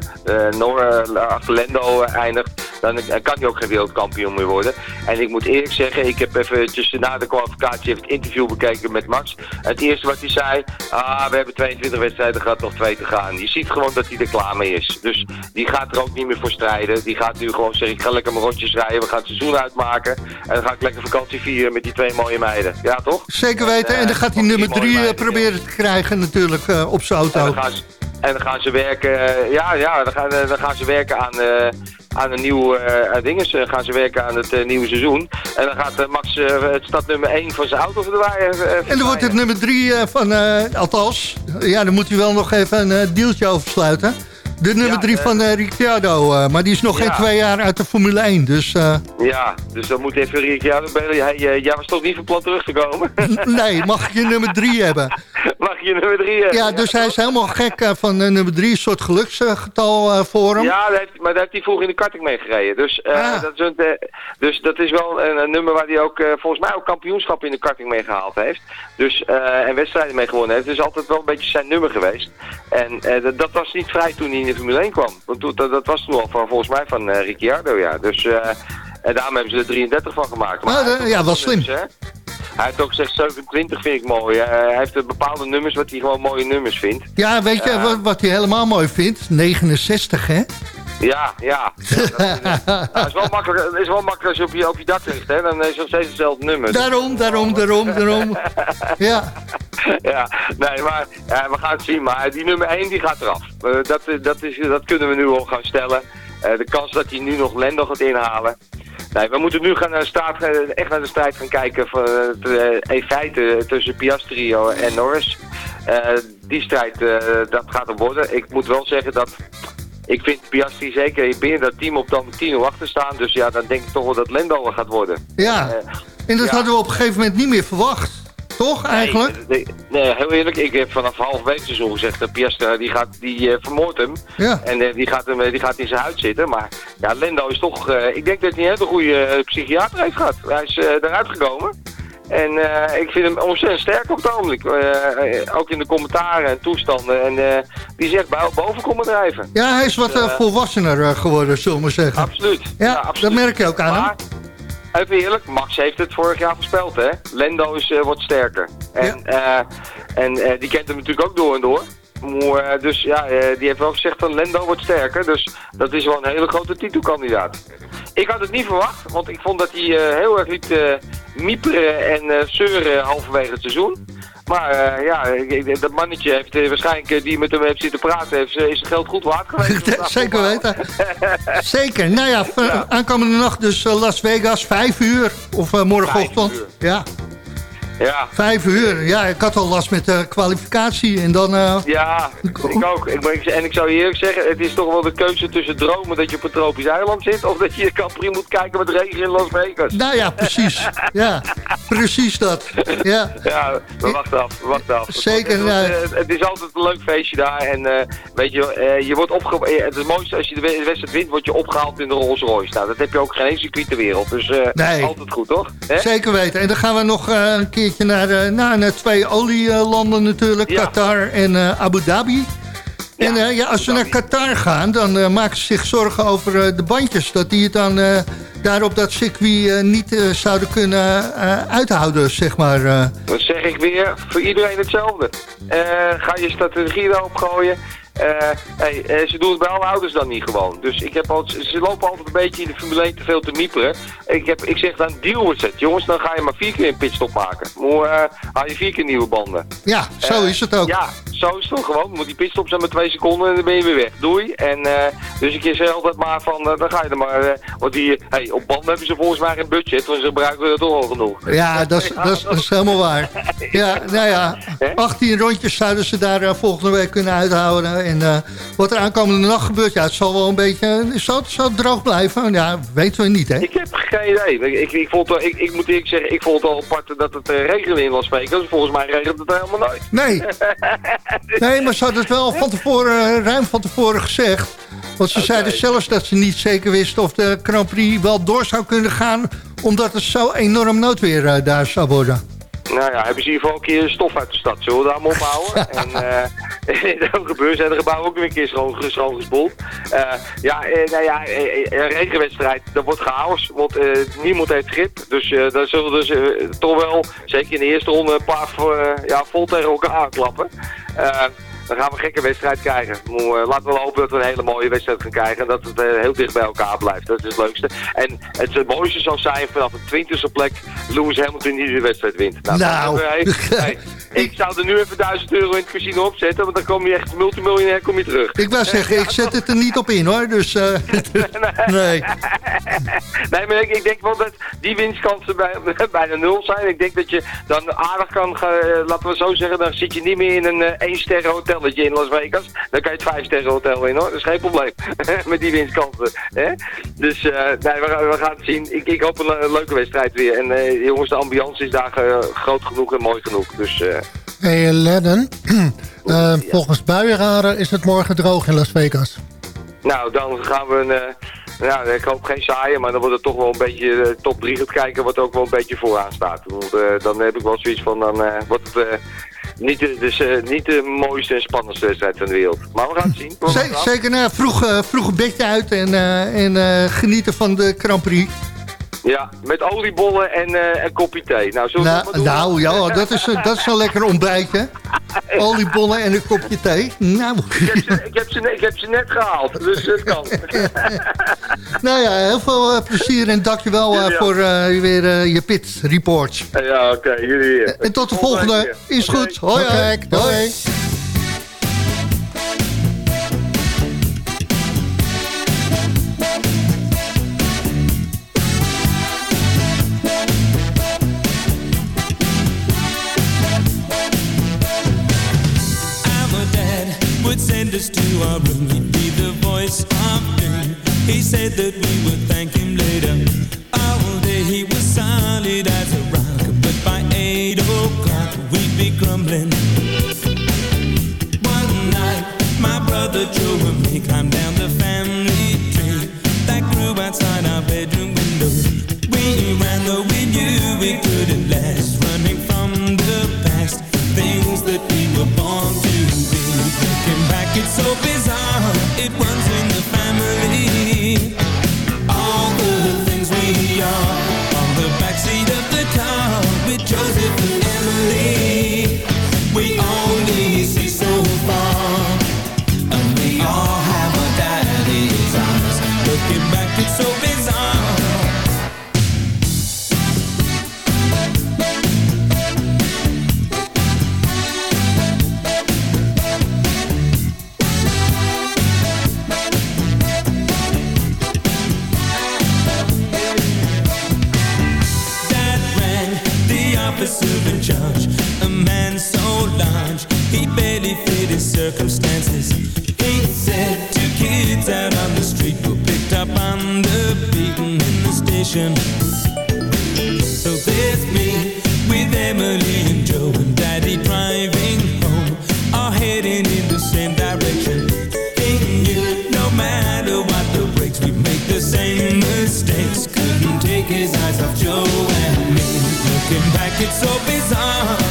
S5: achter Lendo eindigt, dan kan hij ook geen wereldkampioen meer worden. En ik moet eerlijk zeggen, ik heb eventjes na de kwalificatie even het interview bekeken met Max. Het eerste wat hij zei, ah, we hebben 22 wedstrijden gehad, nog twee te gaan. Je ziet gewoon dat hij er klaar mee is. Dus die gaat er ook niet meer voor strijden. Die gaat nu gewoon zeggen, ik ga lekker mijn rondjes rijden, we gaan het seizoen uitmaken. En dan ga ik lekker vakantie met die twee mooie meiden. Ja, toch?
S3: Zeker weten.
S5: En,
S3: En dan gaat hij
S5: eh,
S3: nummer 3
S5: meiden,
S3: proberen te krijgen natuurlijk eh, op zijn
S5: En
S3: auto.
S5: dan gaan ze, en dan gaan ze werken, eh, ja, ja, dan gaan, dan gaan ze werken aan, eh, aan een nieuw eh dinges, eh, gaan ze werken aan het eh, nieuwe seizoen. En dan gaat eh, Max eh, het stad nummer 1 van zijn auto verdwijnen. eh,
S3: En dan wordt het nummer 3 van, eh, althans, ja, dan moet hij wel nog even een eh, deeltje over sluiten. De nummer
S5: Ja,
S3: 3
S5: eh,
S3: van eh, Ricciardo, eh, maar die is nog geen twee jaar uit de Formule 1. Dus
S5: Ja, dus dan moet even Ricciardo bellen. Hij, jij was toch niet van plan terug te komen?
S3: nee, mag ik je nummer 3 hebben?
S5: Je nummer 3 hebben?
S3: Ja, dus hij is helemaal gek eh, van eh, nummer 3, een soort geluksgetal eh, voor hem.
S5: Ja, heeft, maar daar heeft hij vroeger in de karting mee gereden. Dus,
S3: Ah.
S5: dat, is een, dus dat is wel een, een nummer waar hij ook volgens mij ook kampioenschap in de karting mee gehaald heeft. Dus, en wedstrijden mee gewonnen heeft. Dus altijd wel een beetje zijn nummer geweest. En dat, dat was niet vrij toen hij in de Formule 1 kwam. Want toen, dat, dat was toen al van, volgens mij van Ricciardo, ja. Dus, en daarom hebben ze er 33 van gemaakt. Heeft ook
S3: ja, wel slim.
S5: Hij heeft ook gezegd 27 vind ik mooi. Eh, hij heeft bepaalde nummers wat hij gewoon mooie nummers vindt.
S3: Ja, weet je
S5: Ja.
S3: wat, wat hij helemaal mooi vindt? 69, hè?
S5: Ja, ja. ja dat, is wel makkelijk, is wel makkelijk als je op je, op je dak ligt, hè. Dan is het nog steeds hetzelfde nummer.
S3: Daarom, daarom, daarom, daarom. Ja,
S5: Ja, nee, maar ja, we gaan het zien. Maar die nummer 1 die gaat eraf. Eh, dat, eh, dat, is, dat kunnen we nu al gaan stellen. Eh, de kans dat hij nu nog Lendo gaat inhalen. Nee, we moeten nu gaan naar de straat, eh, echt naar de strijd gaan kijken van, eh, te- in feite tussen Piastri en Norris. Eh, die strijd, eh, dat gaat er worden. Ik moet wel zeggen dat ik vind Piastri zeker binnen dat team op dan 10 achter staan. Dus ja, dan denk ik toch wel dat Lendo gaat worden.
S3: ja.
S5: Eh,
S3: En dat
S5: ja.
S3: hadden we op een gegeven moment niet meer verwacht. Toch, eigenlijk?
S5: Nee, nee, heel eerlijk, ik heb vanaf halverwege het seizoen gezegd dat Piastra die, gaat, die eh, vermoordt hem.
S3: Ja.
S5: En eh, die, gaat hem, eh, die gaat in zijn huid zitten. Maar ja, Lendo is toch, ik denk dat hij een hele goede psychiater heeft gehad. Hij is eruit gekomen. En ik vind hem ontzettend sterk op het ogenblik. Ook in de commentaren en toestanden. En die zegt bij boven komen drijven.
S3: Ja, hij is wat Eh, volwassener geworden, zullen we zeggen.
S5: Absoluut.
S3: Ja,
S5: absoluut.
S3: dat merk je ook aan hem.
S5: Even eerlijk, Max heeft het vorig jaar voorspeld, hè. Lendo is eh, wat sterker. En, eh, en eh, die kent hem natuurlijk ook door en door. Maar, dus ja, die heeft wel gezegd van Lendo wordt sterker. Dus dat is wel een hele grote titelkandidaat. Ik had het niet verwacht, want ik vond dat hij heel erg liet mieperen en zeuren halverwege het seizoen. Maar eh, ja, dat mannetje heeft eh, waarschijnlijk eh, die met hem heeft zitten praten, heeft, is zijn geld goed waard geweest.
S3: Zeker weten. Zeker. Nou ja, aankomende nacht dus Las Vegas, vijf uur. Of morgenochtend.
S5: Uur.
S3: Ja.
S5: Ja,
S3: Vijf uur. Ja, ik had al last met de kwalificatie. En dan... eh,
S5: ja, ik ook. Ik, ben- en ik zou je eerlijk zeggen, het is toch wel de keuze tussen dromen dat je op een tropisch eiland zit... of dat je de Capri moet kijken met regen in Las Vegas.
S3: nou ja, precies. ja, precies dat. Ja.
S5: Ja, we wachten af, we wachten af.
S3: Zeker,
S5: Het, eh, het is altijd een leuk feestje daar en eh, weet je, je wordt opge... Het is mooiste als je de we- de wedstrijd wint, word je opgehaald in de Rolls Royce. Nou, dat heb je ook geen één circuit ter wereld, dus
S3: Nee.
S5: altijd goed, toch?
S3: Zeker weten. En dan gaan we nog een keertje naar, eh, naar, naar twee olielanden natuurlijk.
S5: Ja.
S3: Qatar en eh, Abu Dhabi. en eh, ja, als we naar Qatar gaan, dan eh, maken ze zich zorgen over eh, de bandjes. Dat die het dan eh, daar op dat circuit eh, niet eh, zouden kunnen eh, uithouden, zeg maar. eh.
S5: Dat zeg ik weer, voor iedereen hetzelfde. Eh, ga je strategie daarop gooien. Eh, hey, eh, ze doen het bij alle ouders dan niet gewoon. Dus ik heb altijd, ze lopen altijd een beetje in de Formule 1 te veel te mieperen. Ik, heb, ik zeg dan deal with it. Jongens, dan ga je maar vier keer een pitstop maken. Maar eh, haal je vier keer nieuwe banden.
S3: ja, zo is het ook.
S5: Ja, zo is het toch gewoon. Want die pitstop zijn maar twee seconden en dan ben je weer weg. Doei. En dus ik zeg altijd maar van, dan ga je er maar. want die, hey, op banden hebben ze volgens mij geen budget, want ze gebruiken er toch al genoeg.
S3: Ja, dat is, dat, is, helemaal waar. Ja, nou ja, 18 rondjes zouden ze daar volgende week kunnen uithouden. En eh, wat er aankomende nacht gebeurt, ja, het zal wel een beetje... Zal het, zal het droog blijven? Ja, weten we niet, hè?
S5: Ik heb geen idee. Ik, ik, ik, vond, ik, ik moet eerlijk zeggen, ik vond het al apart dat het eh, regende in Las Vegas. Volgens mij regent het helemaal nooit.
S3: Nee. Nee, maar ze hadden het wel van tevoren, eh, ruim van tevoren gezegd. Want ze zeiden zelfs dat ze niet zeker wisten of de Grand Prix wel door zou kunnen gaan. Omdat het zo enorm noodweer eh, daar zou worden.
S5: Nou ja, hebben ze hier een keer stof uit de stad. Zullen we daar maar ophouden? en eh dat gebeurt. Zijn de gebouwen ook weer een keer schoon, schoongespoeld. Eh, ja, eh, nou ja, eh, eh, een regenwedstrijd, dat wordt chaos. Want eh, niemand heeft grip. Dus eh dan zullen dus toch wel, zeker in de eerste ronde, een paar ja, vol tegen elkaar aanklappen. Dan gaan we een gekke wedstrijd krijgen. Eh, laten we hopen dat we een hele mooie wedstrijd gaan krijgen. En dat het eh, heel dicht bij elkaar blijft. Dat is het leukste. En het, mooiste zal zijn vanaf de twintigste plek Lewis Hamilton die de wedstrijd wint.
S3: Nou.
S5: hey, ik zou er nu even 1000 euro in het casino opzetten. Want dan kom je echt multimiljonair kom je terug.
S3: Ik wou zeggen, ik zet het er niet op in hoor. Dus eh, nee.
S5: Nee, maar ik, ik denk wel dat die winstkansen bij, bijna nul zijn. Ik denk dat je dan aardig kan, gaan, eh, laten we zo zeggen, dan zit je niet meer in een eh, één sterren hotelletje in Las Vegas. Dan kan je het vijf sterren hotel in hoor, dat is geen probleem. Met die winstkansen. Hè? Dus nee, we, we gaan het zien. Ik, ik hoop een, le- leuke wedstrijd weer. En jongens, de ambiance is daar groot genoeg en mooi genoeg. Dus
S4: Hey Lennon, eh, volgens buienradar is het morgen droog in Las Vegas.
S5: nou, dan gaan we een... eh, ja, ik hoop geen saaie, maar dan wordt het toch wel een beetje eh, top 3 gaat kijken wat ook wel een beetje vooraan staat. Want eh, dan heb ik wel zoiets van, dan eh, wordt het eh, niet, de, dus, eh, niet de mooiste en spannendste wedstrijd van de wereld. Maar we gaan het zien.
S3: Zeker, nou, vroeg, eh, vroeg een bedje uit en, eh, en eh, genieten van de Grand Prix.
S5: Ja, met oliebollen en eh, een kopje thee. Nou, dat
S3: Nou, nou ja, dat is, dat is een lekker ontbijtje. Oliebollen en een kopje thee. Nou,
S5: Ik heb, ze, ik, heb ze, ik heb ze net gehaald, dus het kan.
S3: nou ja, heel veel eh, plezier en dankjewel eh
S5: Ja.
S3: voor eh, weer je pit reports.
S5: ja, oké, jullie hier.
S3: En tot de
S5: Volgende.
S3: Is goed. Hoi, hoi.
S4: Kijk,
S2: you are really be the voice of him. He said that it's so bizarre.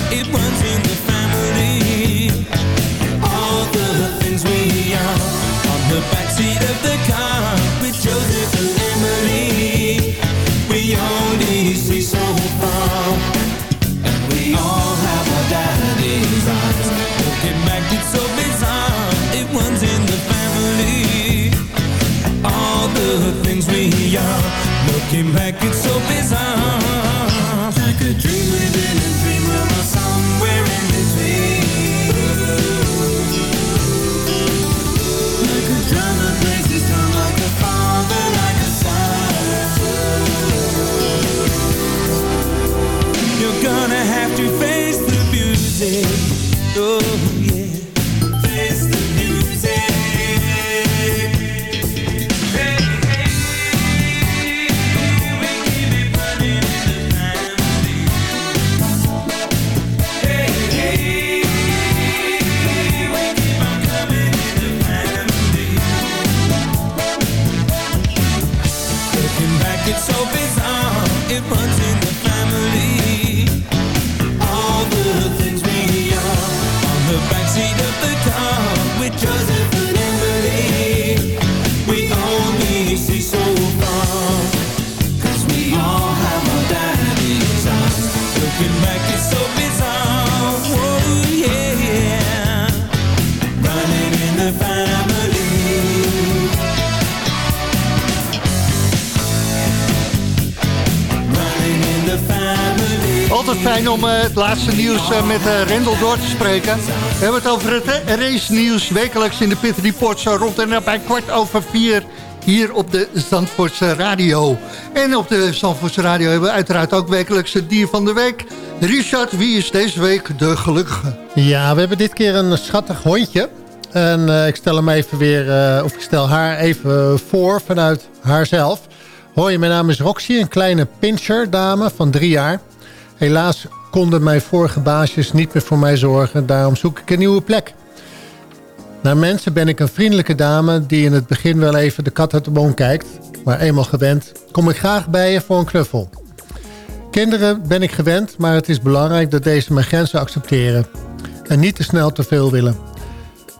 S3: Fijn om eh, het laatste nieuws eh, met eh, Rendel door te spreken. We hebben het over het race nieuws wekelijks in de Pit Report. Zo rond en bij kwart over vier hier op de Zandvoortse Radio. En op de Zandvoortse Radio hebben we uiteraard ook wekelijks het dier van de week. Richard, wie is deze week de gelukkige?
S4: Ja, we hebben dit keer een schattig hondje. En ik stel hem even weer, of ik stel haar even voor vanuit haarzelf. Hoi, mijn naam is Roxy, een kleine pincher dame van drie jaar. Helaas konden mijn vorige baasjes niet meer voor mij zorgen. Daarom zoek ik een nieuwe plek. Naar mensen ben ik een vriendelijke dame die in het begin wel even de kat uit de boom kijkt. Maar eenmaal gewend kom ik graag bij je voor een knuffel. Kinderen ben ik gewend, maar het is belangrijk dat deze mijn grenzen accepteren. En niet te snel te veel willen.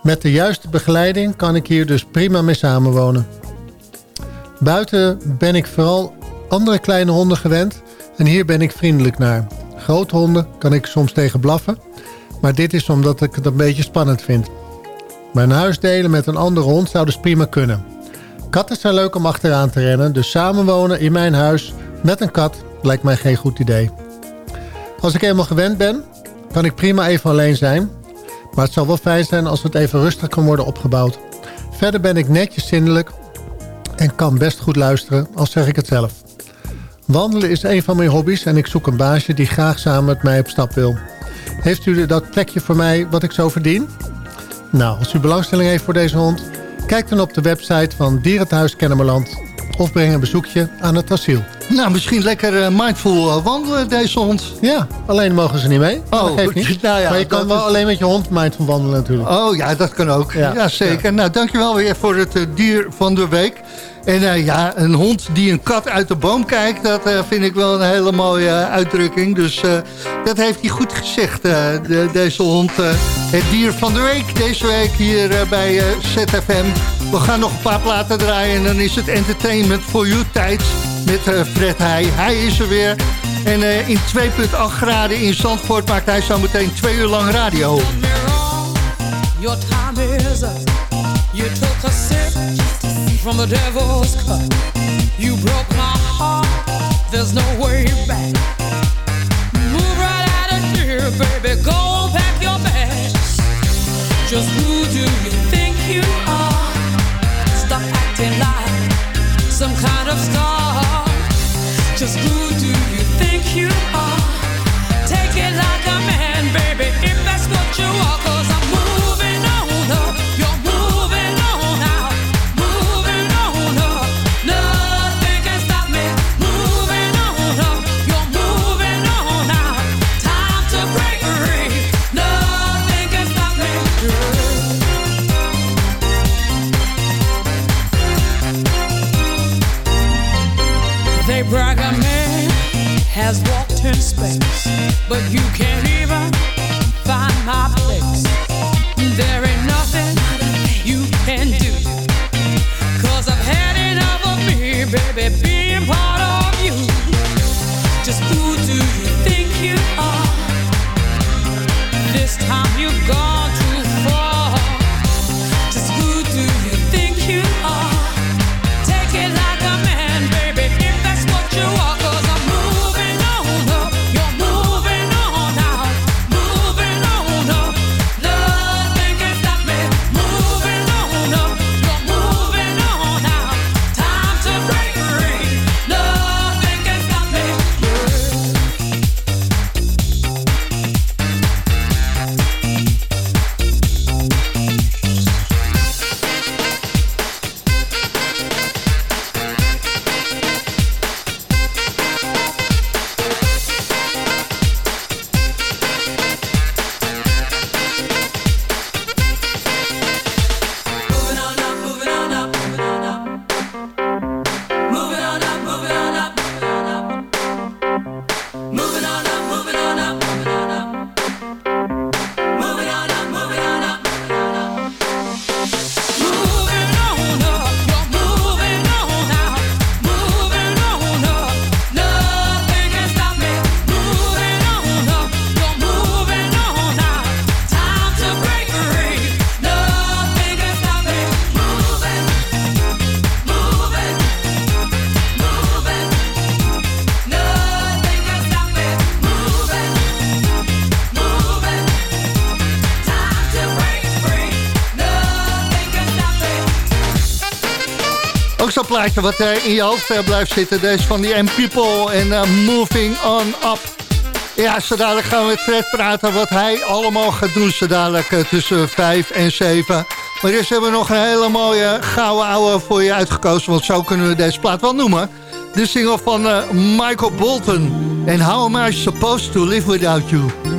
S4: Met de juiste begeleiding kan ik hier dus prima mee samenwonen. Buiten ben ik vooral andere kleine honden gewend en hier ben ik vriendelijk naar. Grote honden kan ik soms tegen blaffen, maar dit is omdat ik het een beetje spannend vind. Mijn huis delen met een andere hond zou dus prima kunnen. Katten zijn leuk om achteraan te rennen, dus samenwonen in mijn huis met een kat lijkt mij geen goed idee. Als ik eenmaal gewend ben, kan ik prima even alleen zijn, maar het zal wel fijn zijn als het even rustig kan worden opgebouwd. Verder ben ik netjes zindelijk en kan best goed luisteren, al zeg ik het zelf. Wandelen is een van mijn hobby's en ik zoek een baasje die graag samen met mij op stap wil. Heeft u dat plekje voor mij wat ik zo verdien? Nou, als u belangstelling heeft voor deze hond... kijk dan op de website van Dierenthuis Kennemerland... of breng een bezoekje aan het asiel.
S3: Nou, misschien lekker eh, mindful eh, wandelen deze hond.
S4: Ja, alleen mogen ze niet mee.
S3: Oh,
S4: dat niet.
S3: nou ja,
S4: maar je kan wel
S3: is-
S4: alleen met je hond mindful wandelen natuurlijk.
S3: Oh ja, dat kan ook. Ja,
S4: Ja.
S3: zeker. Nou, dankjewel weer voor het eh, dier van de week. En ja, een hond die een kat uit de boom kijkt... dat vind ik wel een hele mooie uitdrukking. Dus dat heeft hij goed gezegd, de- deze hond. het dier van de week, deze week hier bij ZFM. We gaan nog een paar platen draaien... en dan is het Entertainment for You tijd met eh, Fred Heij. Hij is er weer. En eh, in 2,8 graden in Zandvoort maakt hij zo meteen twee uur lang radio.
S6: Your time is up. You took a sip from the devil's cup. You broke my heart. There's no way back. Move right out of here, baby. Go pack your bags. Just who do you think you are? Stop acting like some kind of star. Just space, but you can't even find my place. There ain't nothing you can do.
S7: plaatje wat eh, in je hoofd eh, blijft zitten. Deze van die M People en uh, Moving On Up. Ja, zo dadelijk gaan we met Fred praten wat hij allemaal gaat doen. Zo dadelijk tussen 5 en 7. Maar eerst hebben we nog een hele mooie gouden ouwe voor je uitgekozen. Want zo kunnen we deze plaat wel noemen. De single van Michael Bolton. En How Am I Supposed To Live Without You.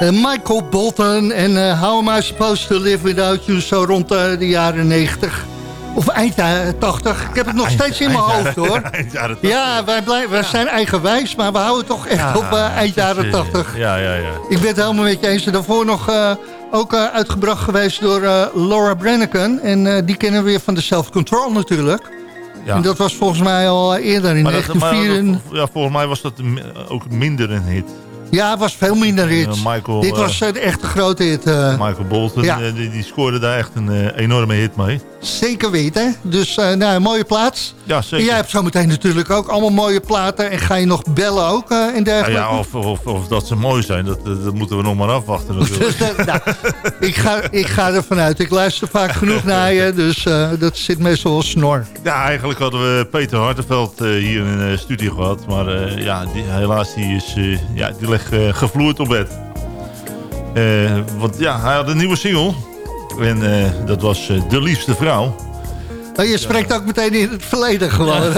S3: Michael Bolton en eh, How Am I Supposed to Live Without You... zo rond eh, de jaren 90. Of eind jaren 80. Ik heb het nog steeds in mijn hoofd, hoor.
S8: Eind jaren 80.
S3: Ja, wij, blij, wij zijn eigenwijs, maar we houden toch echt op eh, eind jaren
S8: eh,
S3: 80.
S8: Ja, ja, ja.
S3: Ik ben het helemaal met je eens. En daarvoor nog eh, ook eh, uitgebracht geweest door eh, Laura Branigan. En eh, die kennen we weer van de Self Control natuurlijk.
S8: ja.
S3: En dat was volgens mij al eerder in
S8: Maar dat- maar
S3: 1994.
S8: dat- ja, volgens mij was dat ook minder een hit.
S3: Ja, het was veel minder hit.
S8: Eh, Michael,
S3: Dit
S8: eh,
S3: was eh, de echte grote hit. eh,
S8: Michael Bolton,
S3: Ja.
S8: eh, die, die scoorde daar echt een eh, enorme hit mee.
S3: Zeker weten. Dus eh, nou, een mooie plaats.
S8: Ja,
S3: En
S8: zeker.
S3: jij hebt zometeen natuurlijk ook allemaal mooie platen. En ga je nog bellen ook en
S8: Ja,
S3: dergelijke?
S8: ja, of, of, of dat ze mooi zijn, dat, eh, dat moeten we nog maar afwachten natuurlijk.
S3: Dus, nou, ik, ga, ik ga er vanuit. Ik luister vaak genoeg naar je. Dus dat zit meestal wel snor.
S8: ja, eigenlijk hadden we Peter Hartenveld hier in de studio gehad. Maar ja, die, helaas die is, ja, die ligt gevloerd op bed. Want ja, hij had een nieuwe single. En eh, dat was eh, De Liefste Vrouw.
S3: Oh, je spreekt ook meteen in het verleden gewoon.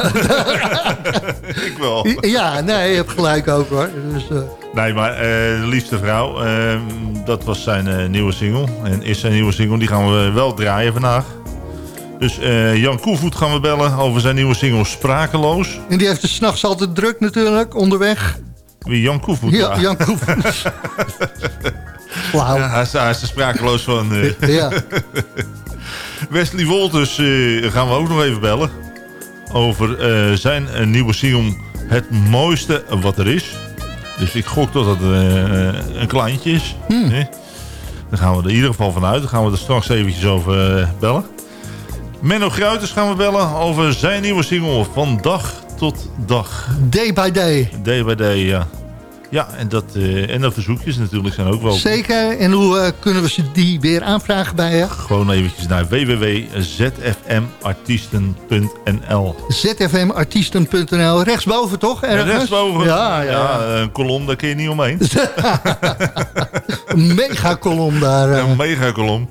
S8: Ik wel.
S3: ja, nee, je hebt gelijk ook hoor. Dus, eh,
S8: Nee, maar De Liefste Vrouw, eh, dat was zijn nieuwe single. En is zijn nieuwe single, die gaan we wel draaien vandaag. Dus Jan Koevoet gaan we bellen over zijn nieuwe single Sprakeloos.
S3: en die heeft de s'nachts altijd druk natuurlijk, onderweg.
S8: Wie Jan Koevoet?
S3: Ja, Jan Koevoet. Flauw.
S8: Ja, hij, is, hij is er sprakeloos van. eh.
S3: Ja.
S8: Wesley Wolters eh, gaan we ook nog even bellen. Over eh, zijn nieuwe single Het mooiste wat er is. Dus ik gok dat het een kleintje is. Hè? Daar gaan we er in ieder geval vanuit. Daar gaan we er straks eventjes over bellen. Menno Gruiters gaan we bellen over zijn nieuwe single Van Dag tot Dag.
S3: Day by day.
S8: Day by day, ja. Ja, en, dat, eh, en de verzoekjes natuurlijk zijn ook wel...
S3: Zeker. En hoe eh, kunnen we ze die weer aanvragen bij je?
S8: Gewoon eventjes naar www.zfmartiesten.nl
S3: zfmartiesten.nl. Rechtsboven toch? Ergens?
S8: Rechtsboven.
S3: Ja, ja.
S8: een kolom, daar kun je niet omheen.
S3: Een megakolom daar. eh.
S8: Een megakolom.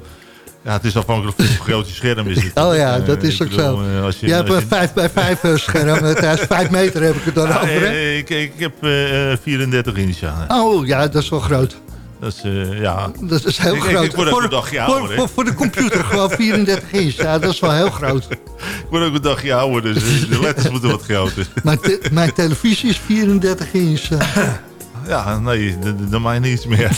S8: Ja, het is afhankelijk van hoe groot je scherm is.
S3: Oh ja,
S8: Eh,
S3: dat is ook
S8: bedoel,
S3: zo.
S8: eh, als je,
S3: Je hebt een
S8: je-
S3: 5 bij 5 scherm. Het is 5 meter heb ik het dan
S8: Ja,
S3: over. hè?
S8: eh, ik, ik heb eh, 34 inch, ja.
S3: Oh ja, dat is wel groot.
S8: Dat is, eh, ja.
S3: Dat is heel
S8: Ik-
S3: groot.
S8: ik word ook een dagje ouder,
S3: voor, voor, voor de computer gewoon 34 inch. Ja, dat is wel heel groot.
S8: Ik word ook een dagje ouder, dus eh, de letters moeten wat groter.
S3: Mijn, te- mijn televisie is 34 inch.
S8: Ja, nee, dan mij niets meer.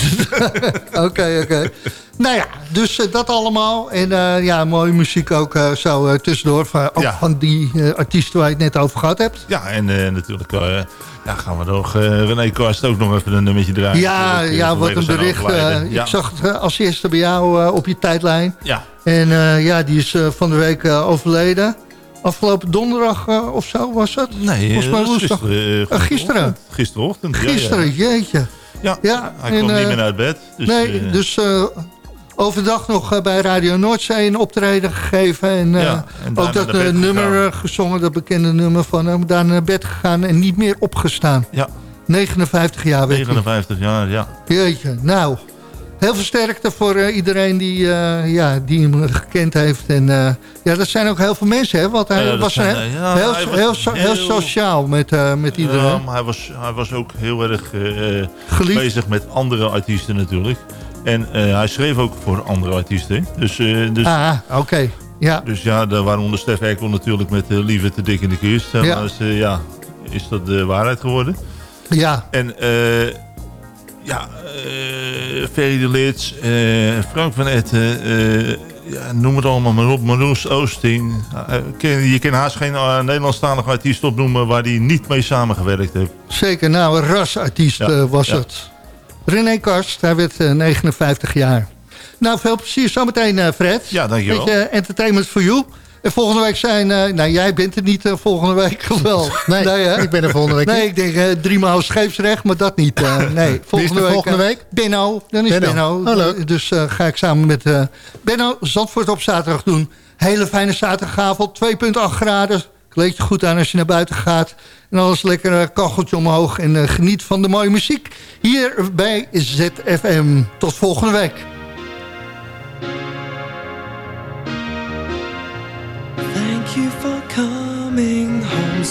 S3: Oké, oké. Nou ja, dus eh, dat allemaal. En eh, ja, mooie muziek ook eh, zo tussendoor. Van, ook
S8: Ja.
S3: van die artiesten waar je het net over gehad hebt.
S8: Ja, en natuurlijk ja, gaan we nog René Karst ook nog even een nummertje draaien.
S3: Ja, ja wat een bericht.
S8: ja.
S3: Ik zag het als eerste bij jou op je tijdlijn.
S8: Ja,
S3: En ja, die is van de week overleden. Afgelopen donderdag eh, of zo was het?
S8: nee,
S3: mij
S8: eh,
S3: woensdag.
S8: gisteren. eh,
S3: Eh, gisteren?
S8: Gisterochtend, ja, ja.
S3: Gisteren, jeetje.
S8: Ja,
S3: Ja,
S8: hij
S3: en,
S8: kwam niet meer uit bed. Dus,
S3: nee, dus overdag nog bij Radio Noordzee een optreden gegeven. En,
S8: Ja,
S3: ook dat nummer
S8: gegaan.
S3: gezongen, dat bekende nummer van hem. Daar naar bed gegaan en niet meer opgestaan.
S8: Ja,
S3: 59 jaar weet je.
S8: 59 jaar, ja.
S3: Jeetje, nou. Heel veel sterkte voor eh, iedereen die, eh, ja, die hem gekend heeft. En eh, ja, dat zijn ook heel veel mensen, hè? Want hij was,
S8: zijn, ja,
S3: heel,
S8: hij was
S3: heel, so- heel
S8: heel-
S3: sociaal met, met iedereen.
S8: Ja, maar hij was, hij was ook heel erg bezig met andere artiesten natuurlijk. En hij schreef ook voor andere artiesten. Dus, dus,
S3: Ah, oké. Ja,
S8: dus ja, daar waaronder Stef Ekkel natuurlijk met uh, Lieve te dik in de kist.
S3: Ja.
S8: Ja. Dus, ja, is dat de waarheid geworden.
S3: ja,
S8: En ja, eh Ferry de Lits, eh, Frank van Etten, eh, ja, noem het allemaal maar op. Marloes Oosting. Ken- je kan haast geen uh, Nederlandstalige artiest opnoemen waar hij niet mee samengewerkt heeft.
S3: zeker. Nou, een rasartiest
S8: Ja,
S3: was
S8: ja.
S3: het. René Karst, hij werd eh, 59 jaar. Nou, veel plezier zometeen, Fred.
S8: Ja, dankjewel.
S3: Beetje entertainment for you. En volgende week zijn... eh, nou, jij bent er niet eh, volgende week, of wel?
S4: Nee,
S3: hè?
S4: ik ben er volgende week
S3: Nee,
S4: niet.
S3: ik denk eh, drie maal scheepsrecht, maar dat niet. nee, volgende week,
S4: volgende week?
S3: Benno, dan is
S4: Benno.
S3: Benno.
S4: Oh.
S3: Dus eh, ga ik samen met Benno Zandvoort op zaterdag doen. Hele fijne zaterdagavond, 2,8 graden. Kleed je goed aan als je naar buiten gaat. En alles lekker eh, kacheltje omhoog. En geniet van de mooie muziek. Hier bij ZFM. Tot volgende week.